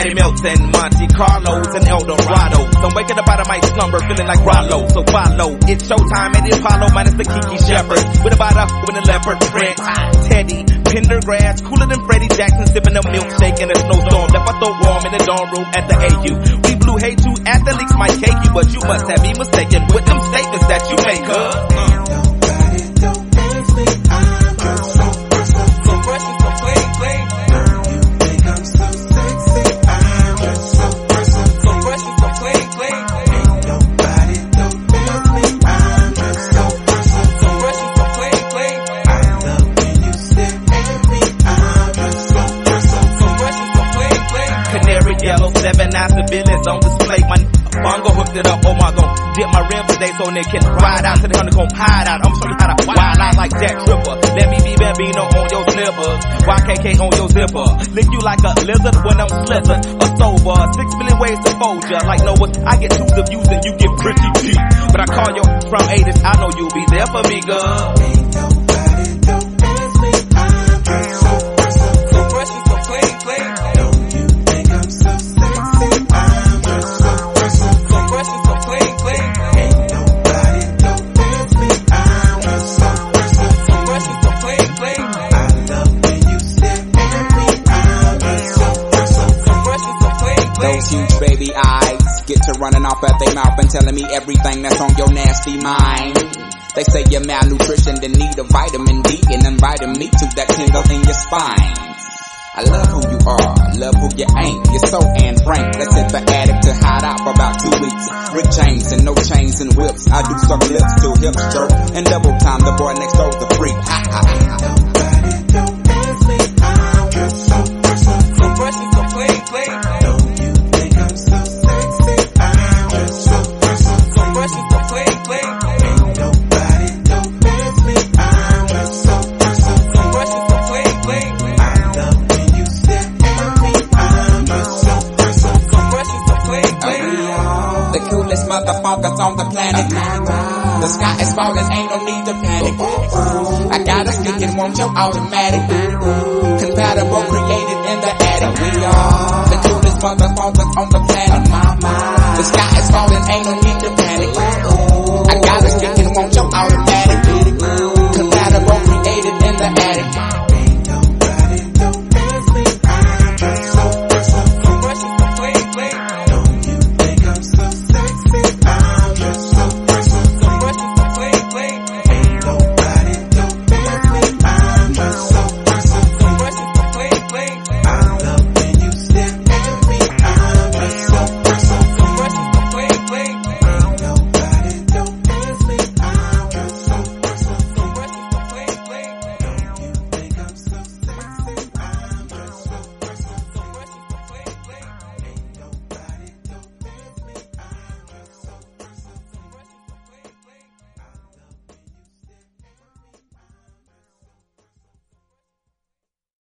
Patty Melton, Monte Carlos, and El Dorado. I'm waking up out of my slumber feeling like Rollo, so follow. It's showtime at Apollo minus the Kiki Shepard. With a bada, with a leopard print. Teddy, Pendergrass, cooler than Freddie Jackson, sipping a milkshake in a snowstorm. Left my throat warm in the dorm room at the AU. We blew hay two athletes might cake you, but you must have me mistaken display. My bongo hooked it up. Oh my god, dip my rim today so they can ride out to the honeycomb hide out. I'm showing how to wild out like Jack Tripper. Let me be Bambino on your slippers. YKK on your zipper. Lick you like a lizard when I'm slizzard. A sober. Six million ways to fold ya. Like Noah, I get two you and you get pretty deep. But I call you from 80s. I know you'll be there for me, girl. Running off at their mouth and telling me everything that's on your nasty mind. They say you're malnutrition, then need a vitamin D and inviting me to that tingle in your spine. I love who you are, love who you ain't. You're so and frank. Let's hit the attic to hide out for about two weeks. Rick chains and no chains and whips. I do suck lips to hips jerk and double time. The boy next door the freak. Ha ha coolest motherfuckers on the planet. The sky is falling, ain't no need to panic. I got a stick and want your automatic. Compatible, created in the attic. We are the coolest motherfuckers on the planet. The sky is falling, ain't no need to panic. I got a stick and want your automatic.